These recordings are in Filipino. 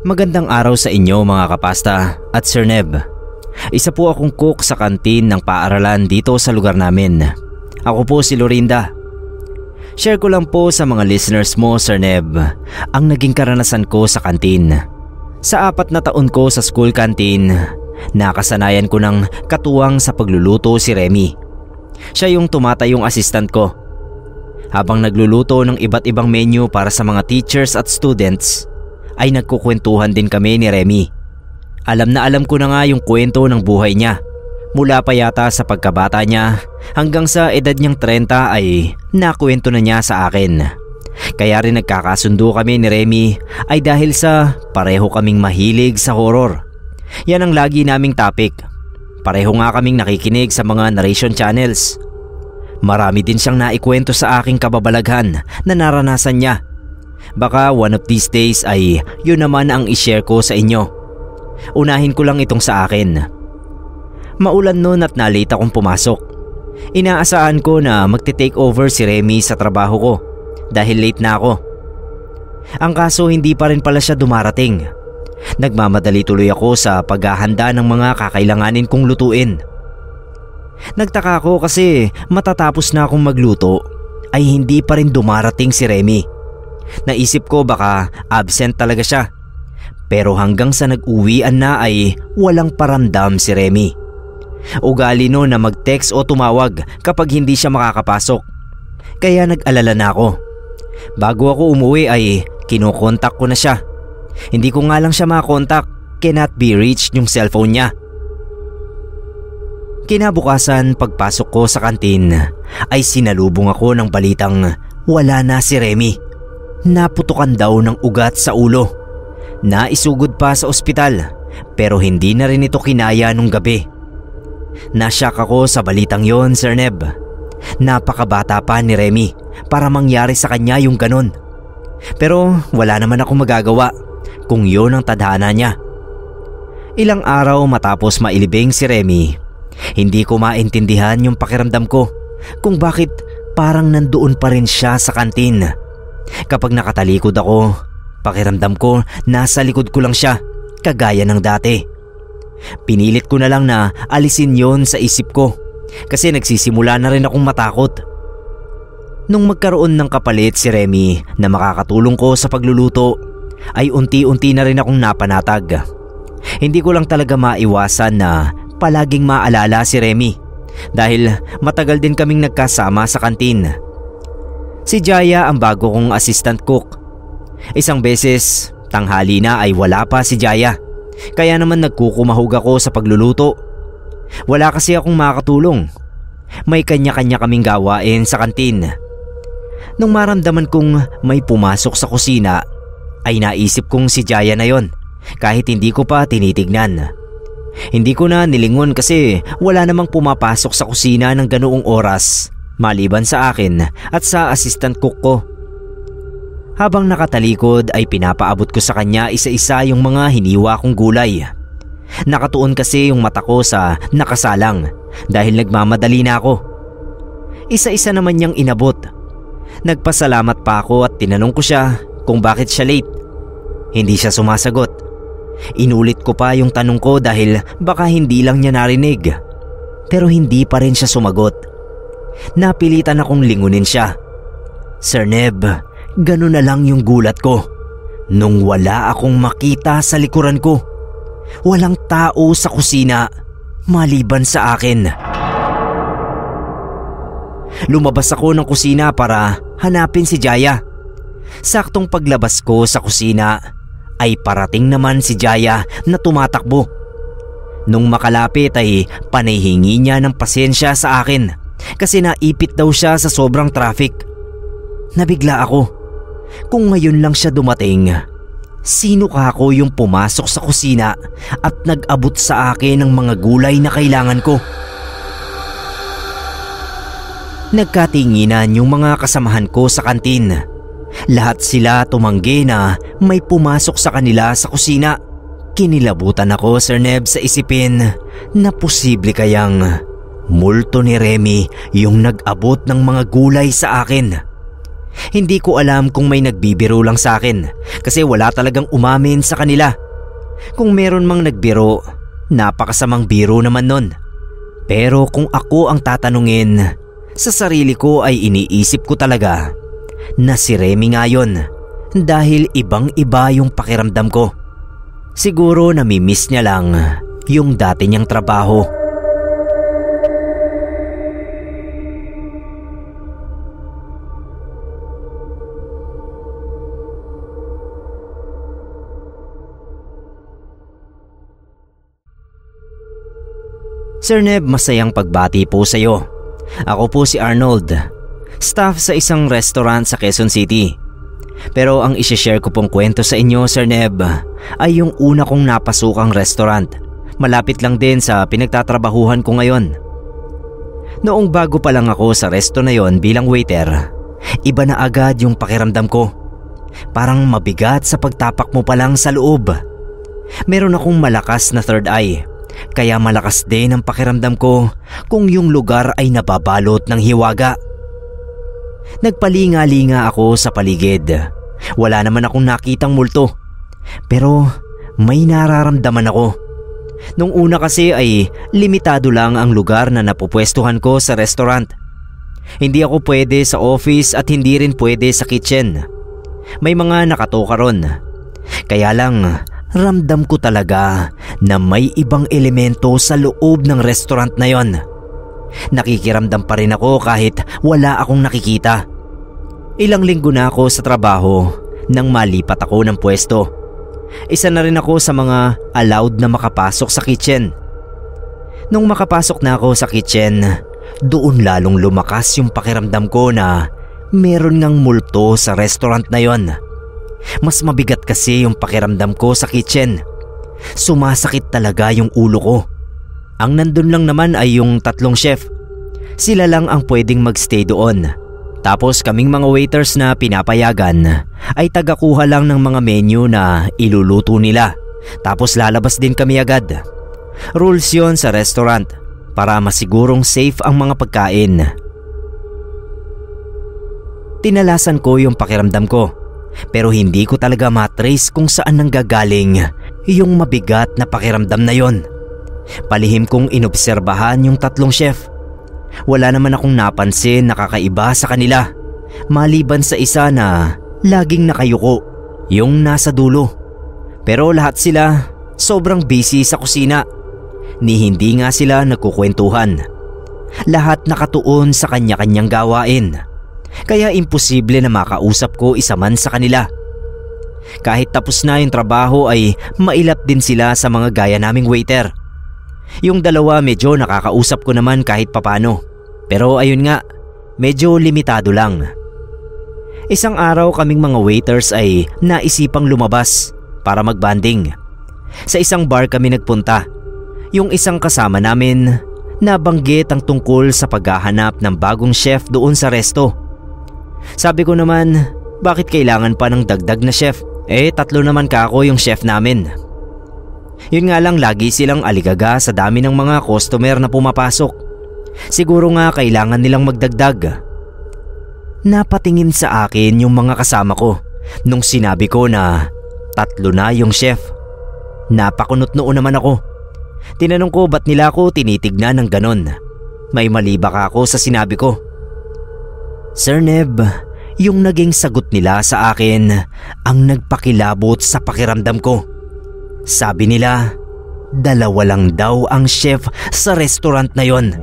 Magandang araw sa inyo mga kapasta at Sir Neb. Isa po akong cook sa kantin ng paaralan dito sa lugar namin. Ako po si Lorinda. Share ko lang po sa mga listeners mo Sir Neb ang naging karanasan ko sa kantin. Sa apat na taon ko sa school canteen, nakasanayan ko ng katuwang sa pagluluto si Remy. Siya yung tumatayong assistant ko. Habang nagluluto ng iba't ibang menu para sa mga teachers at students, ay nagkukwentuhan din kami ni Remy. Alam na alam ko na nga yung kwento ng buhay niya. Mula pa yata sa pagkabata niya hanggang sa edad niyang 30 ay nakwento na niya sa akin. Kaya rin nagkakasundo kami ni Remy ay dahil sa pareho kaming mahilig sa horror. Yan ang lagi naming topic. Pareho nga kaming nakikinig sa mga narration channels. Marami din siyang naikwento sa aking kababalaghan na naranasan niya Baka one of these days ay yun naman ang ishare ko sa inyo. Unahin ko lang itong sa akin. Maulan noon at nalate akong pumasok. Inaasahan ko na magte-take over si Remy sa trabaho ko dahil late na ako. Ang kaso hindi pa rin pala siya dumarating. Nagmamadali tuloy ako sa paghahanda ng mga kakailanganin kong lutuin. Nagtaka ako kasi matatapos na akong magluto ay hindi pa rin dumarating si Remy. Naisip ko baka absent talaga siya. Pero hanggang sa nag-uwian na ay walang paramdam si Remy. Ugali no na mag-text o tumawag kapag hindi siya makakapasok. Kaya nag-alala na ako. Bago ako umuwi ay kinokontak ko na siya. Hindi ko nga lang siya makontak. Cannot be reached yung cellphone niya. Kinabukasan pagpasok ko sa kantin ay sinalubong ako ng balitang wala na si Remy. Naputukan daw ng ugat sa ulo. Naisugod pa sa ospital pero hindi na rin ito kinaya nung gabi. Nasyak ako sa balitang yon, Sir Neb. Napakabata pa ni Remy para mangyari sa kanya yung ganon. Pero wala naman ako magagawa kung yon ang tadhana niya. Ilang araw matapos mailibing si Remy, hindi ko maintindihan yung pakiramdam ko kung bakit parang nandoon pa rin siya sa kantin. Kapag nakatalikod ako, pakiramdam ko nasa likod ko lang siya, kagaya ng dati. Pinilit ko na lang na alisin yon sa isip ko kasi nagsisimula na rin akong matakot. Nung magkaroon ng kapalit si Remy na makakatulong ko sa pagluluto, ay unti-unti na rin akong napanatag. Hindi ko lang talaga maiwasan na palaging maalala si Remy dahil matagal din kaming nagkasama sa kantin. Si Jaya ang bago kong assistant cook. Isang beses, tanghali na ay wala pa si Jaya. Kaya naman nagkukumahog ako sa pagluluto. Wala kasi akong makatulong. May kanya-kanya kaming gawain sa kantin. Nung maramdaman kong may pumasok sa kusina, ay naisip kong si Jaya na yon kahit hindi ko pa tinitignan. Hindi ko na nilingon kasi wala namang pumapasok sa kusina ng ganoong oras maliban sa akin at sa assistant cook ko. Habang nakatalikod ay pinapaabot ko sa kanya isa-isa yung mga hiniwa kong gulay. Nakatuon kasi yung mata ko sa nakasalang dahil nagmamadali na ako. Isa-isa naman niyang inabot. Nagpasalamat pa ako at tinanong ko siya kung bakit siya late. Hindi siya sumasagot. Inulit ko pa yung tanong ko dahil baka hindi lang niya narinig. Pero hindi pa rin siya sumagot. Napilitan akong lingunin siya. Sir Neb, ganun na lang yung gulat ko. Nung wala akong makita sa likuran ko. Walang tao sa kusina maliban sa akin. Lumabas ako ng kusina para hanapin si Jaya. Saktong paglabas ko sa kusina ay parating naman si Jaya na tumatakbo. Nung makalapit ay panihingi niya ng pasensya sa akin kasi naipit daw siya sa sobrang traffic. Nabigla ako. Kung ngayon lang siya dumating, sino ka ako yung pumasok sa kusina at nag-abot sa akin ng mga gulay na kailangan ko? Nagkatinginan yung mga kasamahan ko sa kantin. Lahat sila tumanggi na may pumasok sa kanila sa kusina. Kinilabutan ako, Sir Neb, sa isipin na posible kayang Multo ni Remy yung nag-abot ng mga gulay sa akin. Hindi ko alam kung may nagbibiro lang sa akin kasi wala talagang umamin sa kanila. Kung meron mang nagbiro, napakasamang biro naman nun. Pero kung ako ang tatanungin, sa sarili ko ay iniisip ko talaga na si Remy nga yun dahil ibang iba yung pakiramdam ko. Siguro namimiss niya lang yung dati niyang trabaho. Sir Neb, masayang pagbati po sa iyo. Ako po si Arnold, staff sa isang restaurant sa Quezon City. Pero ang isishare ko pong kwento sa inyo, Sir Neb, ay yung una kong napasukang restaurant. Malapit lang din sa pinagtatrabahuhan ko ngayon. Noong bago pa lang ako sa resto na yon bilang waiter, iba na agad yung pakiramdam ko. Parang mabigat sa pagtapak mo pa lang sa loob. Meron akong malakas na third eye kaya malakas din ang pakiramdam ko kung yung lugar ay nababalot ng hiwaga. Nagpalinga-linga ako sa paligid. Wala naman akong nakitang multo. Pero may nararamdaman ako. Nung una kasi ay limitado lang ang lugar na napupwestuhan ko sa restaurant. Hindi ako pwede sa office at hindi rin pwede sa kitchen. May mga nakatoka ron. Kaya lang ramdam ko talaga na may ibang elemento sa loob ng restaurant na yon. Nakikiramdam pa rin ako kahit wala akong nakikita. Ilang linggo na ako sa trabaho nang malipat ako ng pwesto. Isa na rin ako sa mga allowed na makapasok sa kitchen. Nung makapasok na ako sa kitchen, doon lalong lumakas yung pakiramdam ko na meron ngang multo sa restaurant na yon. Mas mabigat kasi yung pakiramdam ko sa kitchen. Sumasakit talaga yung ulo ko. Ang nandun lang naman ay yung tatlong chef. Sila lang ang pwedeng magstay doon. Tapos kaming mga waiters na pinapayagan ay tagakuha lang ng mga menu na iluluto nila. Tapos lalabas din kami agad. Rules yon sa restaurant para masigurong safe ang mga pagkain. Tinalasan ko yung pakiramdam ko pero hindi ko talaga matrace kung saan nanggagaling yung mabigat na pakiramdam na yon. Palihim kong inobserbahan yung tatlong chef. Wala naman akong napansin na kakaiba sa kanila. Maliban sa isa na laging nakayuko, yung nasa dulo. Pero lahat sila sobrang busy sa kusina. Ni hindi nga sila nagkukwentuhan. Lahat nakatuon sa kanya-kanyang gawain. Kaya imposible na makausap ko isa man sa kanila. Kahit tapos na yung trabaho ay mailap din sila sa mga gaya naming waiter. Yung dalawa medyo nakakausap ko naman kahit papano. Pero ayun nga, medyo limitado lang. Isang araw kaming mga waiters ay naisipang lumabas para magbanding. Sa isang bar kami nagpunta. Yung isang kasama namin nabanggit ang tungkol sa paghahanap ng bagong chef doon sa resto. Sabi ko naman, bakit kailangan pa ng dagdag na chef? Eh, tatlo naman ka ako yung chef namin. Yun nga lang lagi silang aligaga sa dami ng mga customer na pumapasok. Siguro nga kailangan nilang magdagdag. Napatingin sa akin yung mga kasama ko nung sinabi ko na tatlo na yung chef. Napakunot noon naman ako. Tinanong ko ba't nila ako tinitignan ng ganon. May mali ba ako sa sinabi ko? Sir Neb, yung naging sagot nila sa akin ang nagpakilabot sa pakiramdam ko. Sabi nila, dalawa lang daw ang chef sa restaurant na yon.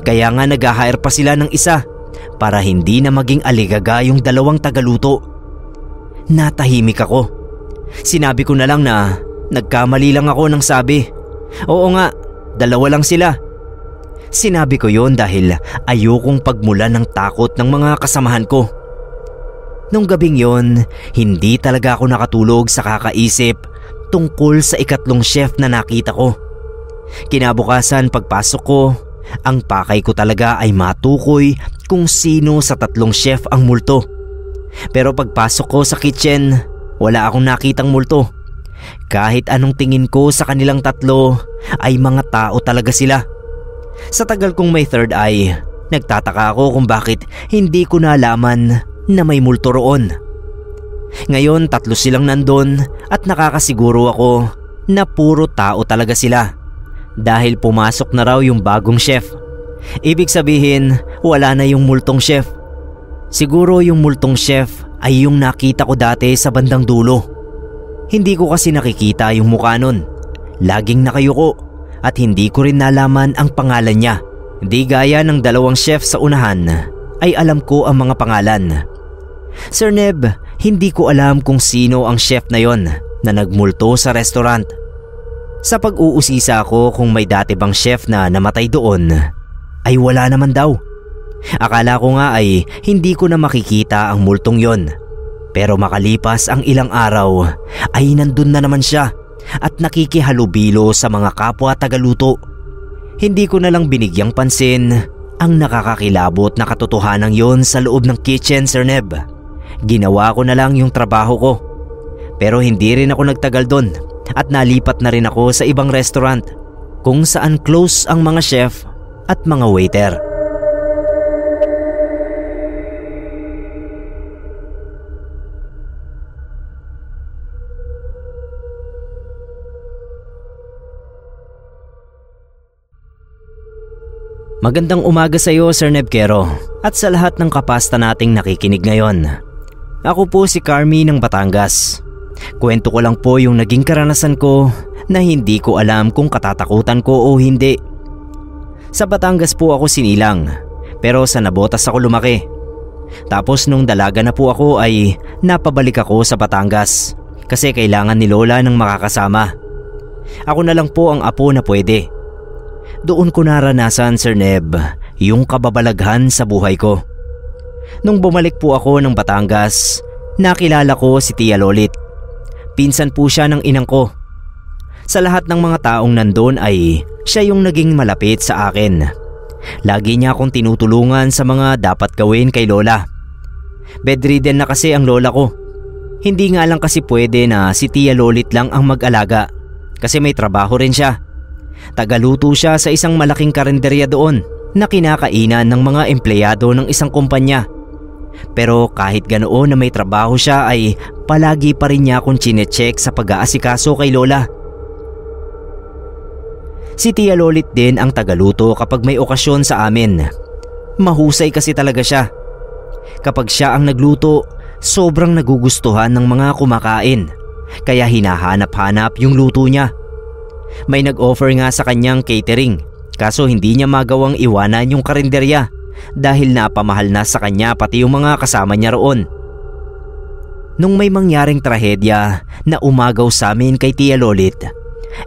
Kaya nga nag-hire pa sila ng isa para hindi na maging aligaga yung dalawang tagaluto. Natahimik ako. Sinabi ko na lang na nagkamali lang ako ng sabi. Oo nga, dalawa lang sila. Sinabi ko yon dahil ayokong pagmula ng takot ng mga kasamahan ko. Nung gabing yon, hindi talaga ako nakatulog sa kakaisip tungkol sa ikatlong chef na nakita ko. Kinabukasan pagpasok ko, ang pakay ko talaga ay matukoy kung sino sa tatlong chef ang multo. Pero pagpasok ko sa kitchen, wala akong nakitang multo. Kahit anong tingin ko sa kanilang tatlo ay mga tao talaga sila. Sa tagal kong may third eye, Nagtataka ako kung bakit hindi ko nalaman na may multo roon. Ngayon tatlo silang nandun at nakakasiguro ako na puro tao talaga sila dahil pumasok na raw yung bagong chef. Ibig sabihin wala na yung multong chef. Siguro yung multong chef ay yung nakita ko dati sa bandang dulo. Hindi ko kasi nakikita yung mukha nun. Laging nakayuko at hindi ko rin nalaman ang pangalan niya. Di gaya ng dalawang chef sa unahan ay alam ko ang mga pangalan. Sir Neb, hindi ko alam kung sino ang chef na yon na nagmulto sa restaurant. Sa pag-uusisa ko kung may dati bang chef na namatay doon, ay wala naman daw. Akala ko nga ay hindi ko na makikita ang multong yon. Pero makalipas ang ilang araw ay nandun na naman siya at nakikihalubilo sa mga kapwa tagaluto. Hindi ko na lang binigyang pansin ang nakakakilabot na katotohanan yon sa loob ng kitchen, Sir Neb. Ginawa ko na lang yung trabaho ko. Pero hindi rin ako nagtagal doon at nalipat na rin ako sa ibang restaurant kung saan close ang mga chef at mga waiter. Magandang umaga sa iyo, Sir Nebkero, at sa lahat ng kapasta nating nakikinig ngayon. Ako po si Carmi ng Batangas. Kwento ko lang po yung naging karanasan ko na hindi ko alam kung katatakutan ko o hindi. Sa Batangas po ako sinilang, pero sa Nabotas ako lumaki. Tapos nung dalaga na po ako ay napabalik ako sa Batangas kasi kailangan ni Lola ng makakasama. Ako na lang po ang apo na pwede. Doon ko naranasan, Sir Neb, yung kababalaghan sa buhay ko. Nung bumalik po ako ng Batangas, nakilala ko si Tia Lolit. Pinsan po siya ng inang ko. Sa lahat ng mga taong nandun ay siya yung naging malapit sa akin. Lagi niya akong tinutulungan sa mga dapat gawin kay Lola. Bedridden na kasi ang lola ko. Hindi nga lang kasi pwede na si Tia Lolit lang ang mag-alaga kasi may trabaho rin siya. Tagaluto siya sa isang malaking karinderya doon na kinakainan ng mga empleyado ng isang kumpanya. Pero kahit ganoon na may trabaho siya ay palagi pa rin niya akong chinecheck sa pag-aasikaso kay Lola. Si Tia Lolit din ang tagaluto kapag may okasyon sa amin. Mahusay kasi talaga siya. Kapag siya ang nagluto, sobrang nagugustuhan ng mga kumakain. Kaya hinahanap-hanap yung luto niya. May nag-offer nga sa kanyang catering kaso hindi niya magawang iwanan yung karinderya dahil napamahal na sa kanya pati yung mga kasama niya roon. Nung may mangyaring trahedya na umagaw sa amin kay Tia Lolit,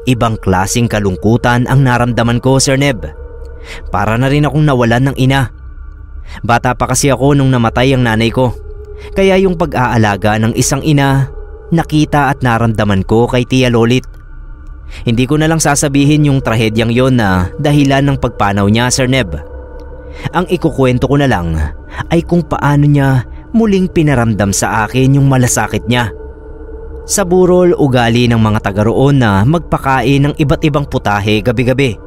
ibang klasing kalungkutan ang naramdaman ko Sir Neb. Para na rin akong nawalan ng ina. Bata pa kasi ako nung namatay ang nanay ko. Kaya yung pag-aalaga ng isang ina, nakita at naramdaman ko kay Tia Lolit. Hindi ko na lang sasabihin yung trahedyang yon na dahilan ng pagpanaw niya, Sir Neb. Ang ikukwento ko na lang ay kung paano niya muling pinaramdam sa akin yung malasakit niya. Sa burol, ugali ng mga taga roon na magpakain ng iba't ibang putahe gabi-gabi.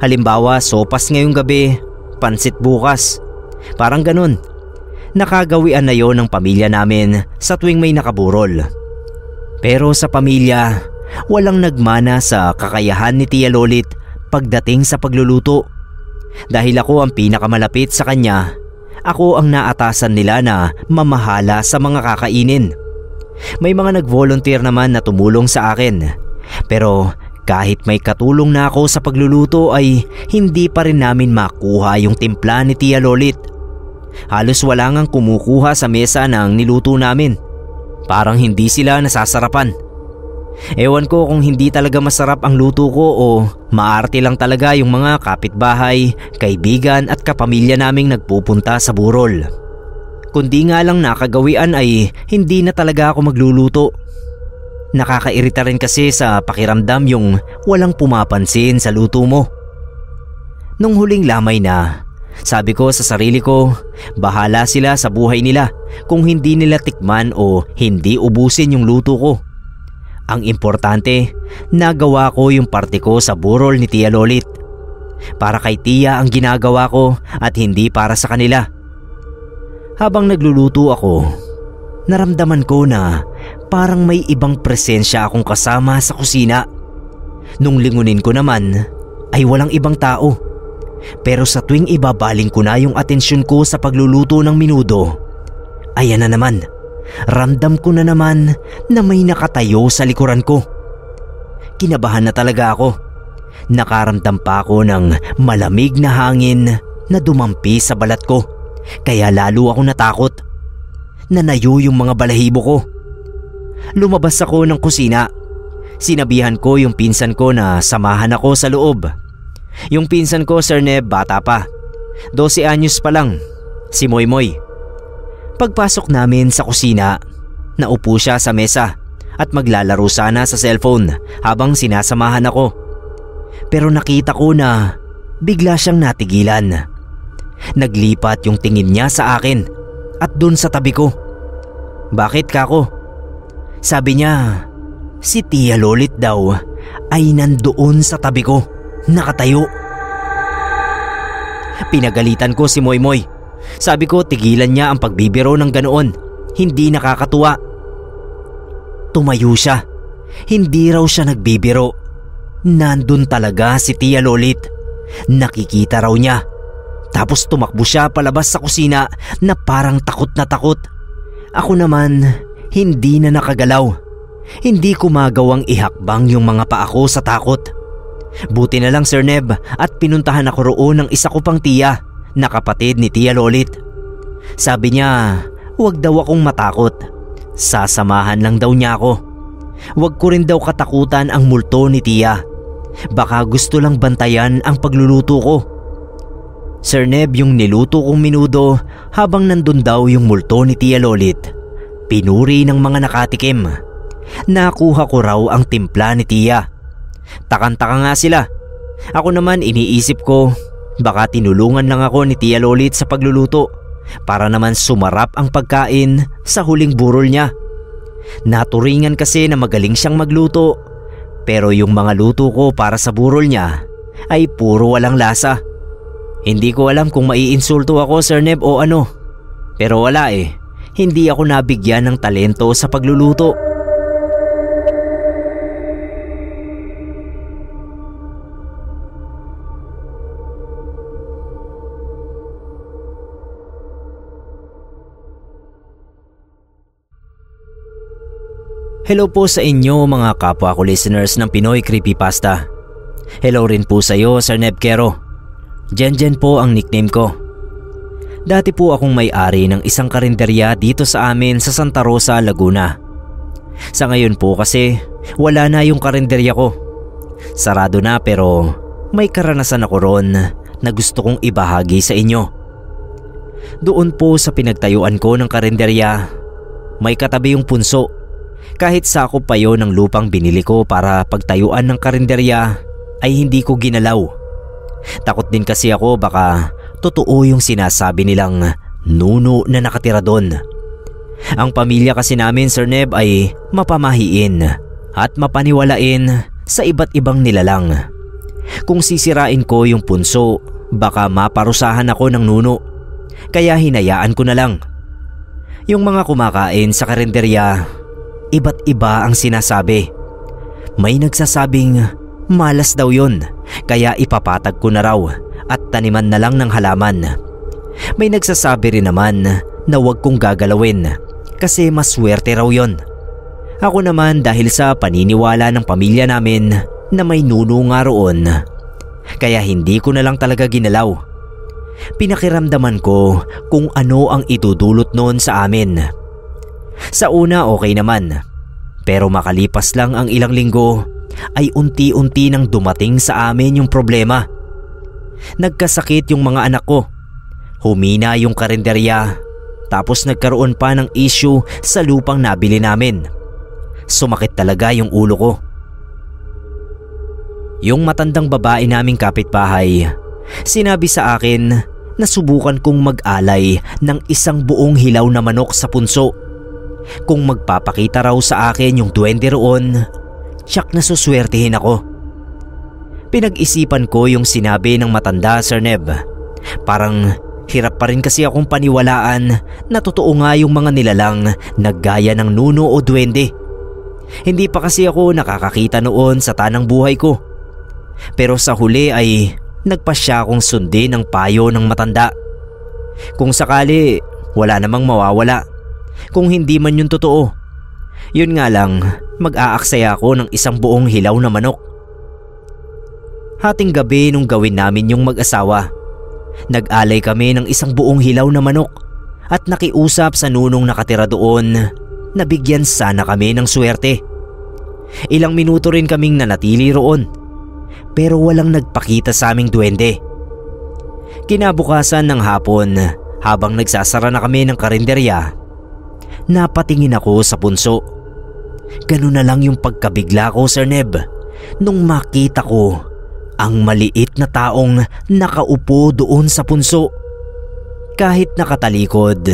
Halimbawa, sopas ngayong gabi, pansit bukas. Parang ganun. Nakagawian na yon ng pamilya namin sa tuwing may nakaburol. Pero sa pamilya, walang nagmana sa kakayahan ni Tia Lolit pagdating sa pagluluto. Dahil ako ang pinakamalapit sa kanya, ako ang naatasan nila na mamahala sa mga kakainin. May mga nag-volunteer naman na tumulong sa akin. Pero kahit may katulong na ako sa pagluluto ay hindi pa rin namin makuha yung timpla ni Tia Lolit. Halos wala ngang kumukuha sa mesa ng niluto namin. Parang hindi sila nasasarapan. Ewan ko kung hindi talaga masarap ang luto ko o maarte lang talaga yung mga kapitbahay, kaibigan at kapamilya naming nagpupunta sa burol. Kundi nga lang nakagawian ay hindi na talaga ako magluluto. Nakakairita rin kasi sa pakiramdam yung walang pumapansin sa luto mo. Nung huling lamay na, sabi ko sa sarili ko, bahala sila sa buhay nila kung hindi nila tikman o hindi ubusin yung luto ko. Ang importante, nagawa ko yung parte ko sa burol ni Tia Lolit. Para kay Tia ang ginagawa ko at hindi para sa kanila. Habang nagluluto ako, naramdaman ko na parang may ibang presensya akong kasama sa kusina. Nung lingunin ko naman ay walang ibang tao. Pero sa tuwing ibabaling ko na yung atensyon ko sa pagluluto ng minudo, ayan na naman, ramdam ko na naman na may nakatayo sa likuran ko. Kinabahan na talaga ako. Nakaramdam pa ako ng malamig na hangin na dumampi sa balat ko. Kaya lalo ako natakot. Nanayo yung mga balahibo ko. Lumabas ako ng kusina. Sinabihan ko yung pinsan ko na samahan ako sa loob. Yung pinsan ko, Sir Neb, bata pa. 12 anyos pa lang. Si Moy Moy. Pagpasok namin sa kusina, naupo siya sa mesa at maglalaro sana sa cellphone habang sinasamahan ako. Pero nakita ko na bigla siyang natigilan. Naglipat yung tingin niya sa akin at dun sa tabi ko. Bakit kako? Sabi niya, si Tia Lolit daw ay nandoon sa tabi ko, nakatayo. Pinagalitan ko si Moy Moy. Sabi ko tigilan niya ang pagbibiro ng ganoon. Hindi nakakatuwa. Tumayo siya. Hindi raw siya nagbibiro. Nandun talaga si Tia Lolit. Nakikita raw niya. Tapos tumakbo siya palabas sa kusina na parang takot na takot. Ako naman, hindi na nakagalaw. Hindi ko magawang ihakbang yung mga paa ko sa takot. Buti na lang Sir Neb at pinuntahan ako roon ng isa ko pang tiya na kapatid ni Tia Lolit. Sabi niya, huwag daw akong matakot. Sasamahan lang daw niya ako. Huwag ko rin daw katakutan ang multo ni Tia. Baka gusto lang bantayan ang pagluluto ko. Sir Neb yung niluto kong minudo habang nandun daw yung multo ni Tia Lolit. Pinuri ng mga nakatikim. Nakuha ko raw ang timpla ni Tia. Takantaka nga sila. Ako naman iniisip ko baka tinulungan lang ako ni Tia Lolit sa pagluluto para naman sumarap ang pagkain sa huling burol niya. Naturingan kasi na magaling siyang magluto pero yung mga luto ko para sa burol niya ay puro walang lasa. Hindi ko alam kung maiinsulto ako Sir Neb o ano. Pero wala eh. Hindi ako nabigyan ng talento sa pagluluto. Hello po sa inyo mga kapwa ko listeners ng Pinoy Creepypasta. Hello rin po sa iyo Sir Neb Kero. Jenjen po ang nickname ko. Dati po akong may-ari ng isang karinderya dito sa amin sa Santa Rosa, Laguna. Sa ngayon po kasi wala na yung karinderya ko. Sarado na pero may karanasan ako ron na gusto kong ibahagi sa inyo. Doon po sa pinagtayuan ko ng karinderya, may katabi yung punso. Kahit sakop pa yon ng lupang binili ko para pagtayuan ng karinderya ay hindi ko ginalaw. Takot din kasi ako baka totoo yung sinasabi nilang nuno na nakatira doon. Ang pamilya kasi namin Sir Neb ay mapamahiin at mapaniwalain sa iba't ibang nilalang. Kung sisirain ko yung punso, baka maparusahan ako ng nuno. Kaya hinayaan ko na lang. Yung mga kumakain sa karinderya, iba't iba ang sinasabi. May nagsasabing malas daw yon, kaya ipapatag ko na raw at taniman na lang ng halaman. May nagsasabi rin naman na huwag kong gagalawin kasi maswerte raw yon. Ako naman dahil sa paniniwala ng pamilya namin na may nuno nga roon. Kaya hindi ko na lang talaga ginalaw. Pinakiramdaman ko kung ano ang itudulot noon sa amin. Sa una okay naman. Pero makalipas lang ang ilang linggo ay unti-unti nang dumating sa amin yung problema. Nagkasakit yung mga anak ko. Humina yung karinderya. Tapos nagkaroon pa ng issue sa lupang nabili namin. Sumakit talaga yung ulo ko. Yung matandang babae naming kapitbahay, sinabi sa akin na subukan kong mag-alay ng isang buong hilaw na manok sa punso. Kung magpapakita raw sa akin yung duwende roon, tsak na suswertihin ako. Pinag-isipan ko yung sinabi ng matanda, Sir Neb. Parang hirap pa rin kasi akong paniwalaan na totoo nga yung mga nilalang na gaya ng nuno o duwende. Hindi pa kasi ako nakakakita noon sa tanang buhay ko. Pero sa huli ay nagpasya akong sundin ang payo ng matanda. Kung sakali, wala namang mawawala. Kung hindi man yun totoo. Yun nga lang, mag-aaksaya ako ng isang buong hilaw na manok. Hating gabi nung gawin namin yung mag-asawa. Nag-alay kami ng isang buong hilaw na manok at nakiusap sa nunong nakatira doon na bigyan sana kami ng swerte. Ilang minuto rin kaming nanatili roon pero walang nagpakita sa aming duwende. Kinabukasan ng hapon habang nagsasara na kami ng karinderya, napatingin ako sa punso. Ganun na lang yung pagkabigla ko, Sir Neb, nung makita ko ang maliit na taong nakaupo doon sa punso. Kahit nakatalikod,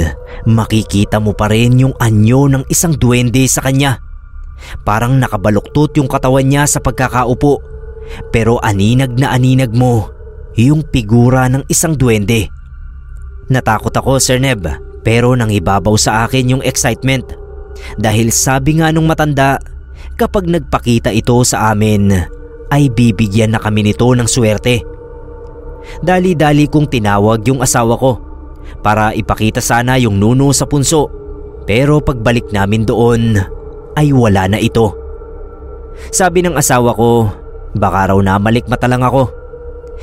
makikita mo pa rin yung anyo ng isang duwende sa kanya. Parang nakabaluktot yung katawan niya sa pagkakaupo. Pero aninag na aninag mo yung figura ng isang duwende. Natakot ako Sir Neb pero nang ibabaw sa akin yung excitement. Dahil sabi nga nung matanda, kapag nagpakita ito sa amin ay bibigyan na kami nito ng swerte. Dali-dali kong tinawag yung asawa ko para ipakita sana yung nuno sa punso pero pagbalik namin doon ay wala na ito. Sabi ng asawa ko, baka raw namalikmata lang ako.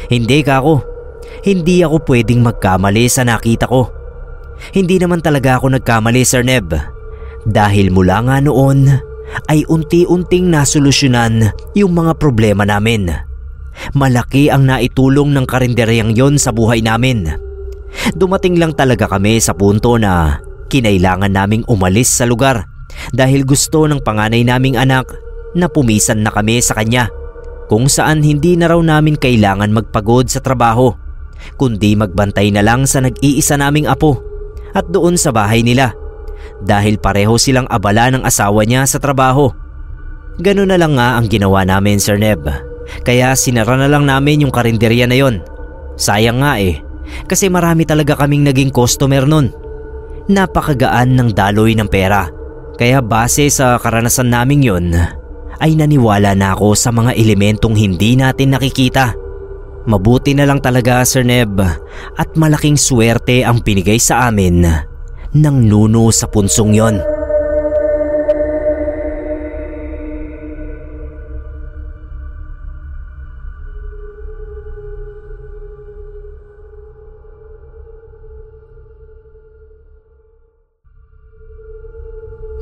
Hindi ka ako. Hindi ako pwedeng magkamali sa nakita ko. Hindi naman talaga ako nagkamali Sir Neb. Dahil mula nga noon ay unti-unting nasolusyonan yung mga problema namin. Malaki ang naitulong ng karinderyang yon sa buhay namin. Dumating lang talaga kami sa punto na kinailangan naming umalis sa lugar dahil gusto ng panganay naming anak na pumisan na kami sa kanya kung saan hindi na raw namin kailangan magpagod sa trabaho kundi magbantay na lang sa nag-iisa naming apo at doon sa bahay nila dahil pareho silang abala ng asawa niya sa trabaho. Ganun na lang nga ang ginawa namin Sir Neb kaya sinara na lang namin yung karinderya na yon. Sayang nga eh kasi marami talaga kaming naging customer nun. Napakagaan ng daloy ng pera kaya base sa karanasan naming yon ay naniwala na ako sa mga elementong hindi natin nakikita. Mabuti na lang talaga Sir Neb at malaking swerte ang pinigay sa amin ng nuno sa punsong yon.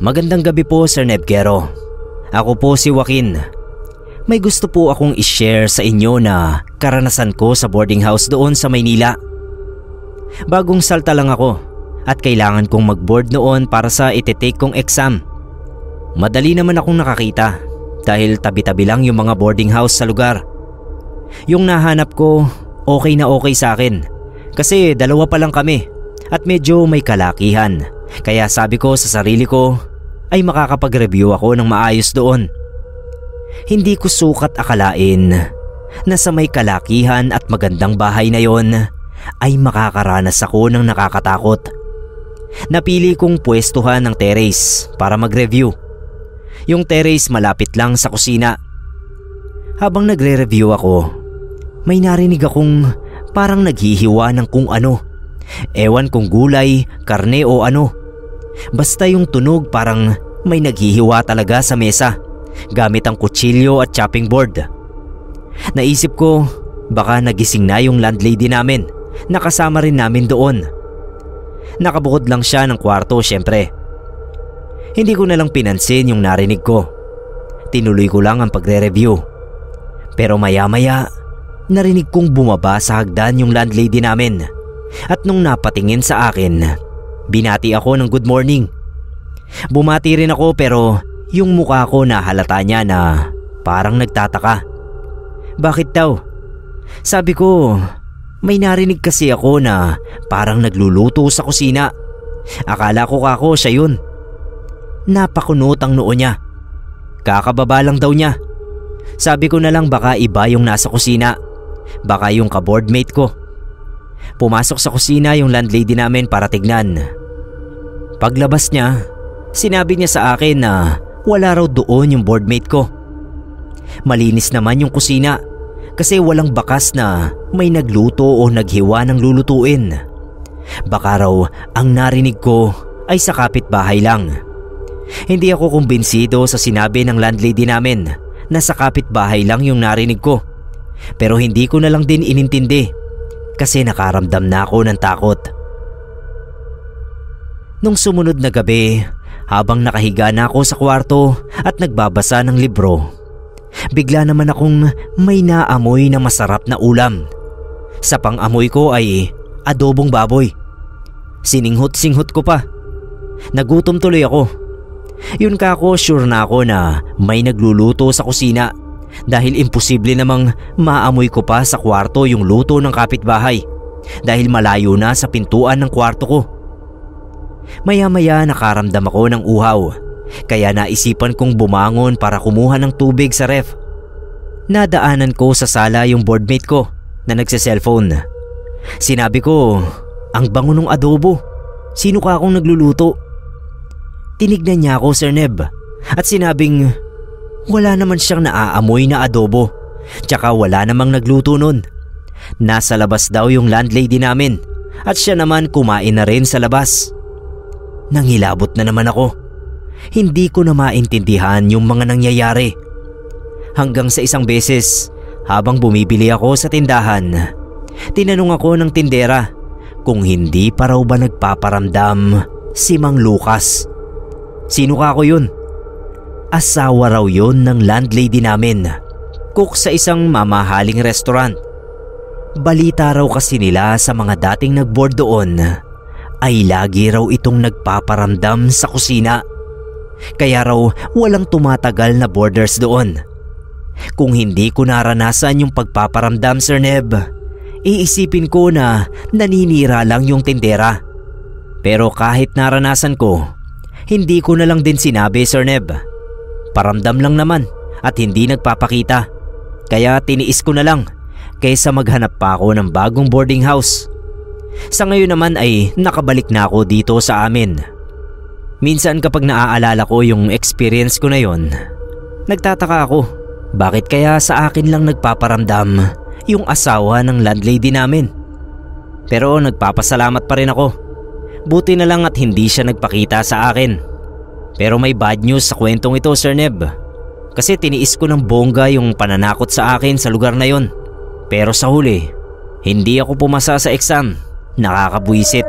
Magandang gabi po Sir Nebkero. Ako po si Joaquin. May gusto po akong i-share sa inyo na karanasan ko sa boarding house doon sa Maynila. Bagong salta lang ako at kailangan kong mag-board noon para sa ite-take kong exam. Madali naman akong nakakita dahil tabi-tabi lang yung mga boarding house sa lugar. Yung nahanap ko okay na okay sa akin kasi dalawa pa lang kami at medyo may kalakihan. Kaya sabi ko sa sarili ko ay makakapag-review ako ng maayos doon. Hindi ko sukat akalain na sa may kalakihan at magandang bahay na yon ay makakaranas ako ng nakakatakot. Napili kong pwestuhan ng terrace para mag-review. Yung terrace malapit lang sa kusina. Habang nagre-review ako, may narinig akong parang naghihiwa ng kung ano. Ewan kung gulay, karne o ano. Basta yung tunog parang may naghihiwa talaga sa mesa gamit ang kutsilyo at chopping board. Naisip ko baka nagising na yung landlady namin nakasama rin namin doon. Nakabukod lang siya ng kwarto syempre. Hindi ko na lang pinansin yung narinig ko. Tinuloy ko lang ang pagre-review. Pero maya maya, narinig kong bumaba sa hagdan yung landlady namin. At nung napatingin sa akin, Binati ako ng good morning. Bumati rin ako pero yung mukha ko na halata niya na parang nagtataka. Bakit daw? Sabi ko, may narinig kasi ako na parang nagluluto sa kusina. Akala ko kako siya yun. Napakunot ang noo niya. Kakababa lang daw niya. Sabi ko na lang baka iba yung nasa kusina. Baka yung kaboardmate ko. Pumasok sa kusina yung landlady namin para tignan. Paglabas niya, sinabi niya sa akin na wala raw doon yung boardmate ko. Malinis naman yung kusina kasi walang bakas na may nagluto o naghiwa ng lulutuin. Baka raw ang narinig ko ay sa kapitbahay lang. Hindi ako kumbinsido sa sinabi ng landlady namin na sa kapitbahay lang yung narinig ko. Pero hindi ko na lang din inintindi kasi nakaramdam na ako ng takot. Nung sumunod na gabi, habang nakahiga na ako sa kwarto at nagbabasa ng libro, bigla naman akong may naamoy na masarap na ulam. Sa pang-amoy ko ay adobong baboy. Sininghot-singhot ko pa. Nagutom tuloy ako. Yun ka ako sure na ako na may nagluluto sa kusina dahil imposible namang maamoy ko pa sa kwarto yung luto ng kapitbahay dahil malayo na sa pintuan ng kwarto ko. Maya-maya nakaramdam ako ng uhaw kaya naisipan kong bumangon para kumuha ng tubig sa ref. Nadaanan ko sa sala yung boardmate ko na nagse-cellphone. Sinabi ko, ang bango ng adobo. Sino ka akong nagluluto? Tinignan niya ako, Sir Neb, at sinabing wala naman siyang naaamoy na adobo. Tsaka wala namang nagluto nun. Nasa labas daw yung landlady namin at siya naman kumain na rin sa labas. Nangilabot na naman ako. Hindi ko na maintindihan yung mga nangyayari. Hanggang sa isang beses, habang bumibili ako sa tindahan, tinanong ako ng tindera kung hindi pa raw ba nagpaparamdam si Mang Lucas. Sino ka ako yun? Asawa raw yun ng landlady namin. Cook sa isang mamahaling restaurant. Balita raw kasi nila sa mga dating nagboard doon ay lagi raw itong nagpaparamdam sa kusina. Kaya raw walang tumatagal na boarders doon. Kung hindi ko naranasan yung pagpaparamdam Sir Neb, iisipin ko na naninira lang yung tindera. Pero kahit naranasan ko, hindi ko na lang din sinabi Sir Neb. Paramdam lang naman at hindi nagpapakita. Kaya tiniis ko na lang kaysa maghanap pa ako ng bagong boarding house. Sa ngayon naman ay nakabalik na ako dito sa amin. Minsan kapag naaalala ko yung experience ko na yon, nagtataka ako bakit kaya sa akin lang nagpaparamdam yung asawa ng landlady namin. Pero nagpapasalamat pa rin ako. Buti na lang at hindi siya nagpakita sa akin. Pero may bad news sa kwentong ito Sir Neb. Kasi tiniis ko ng bongga yung pananakot sa akin sa lugar na yon. Pero sa huli, hindi ako pumasa sa exam Nakakabuisit.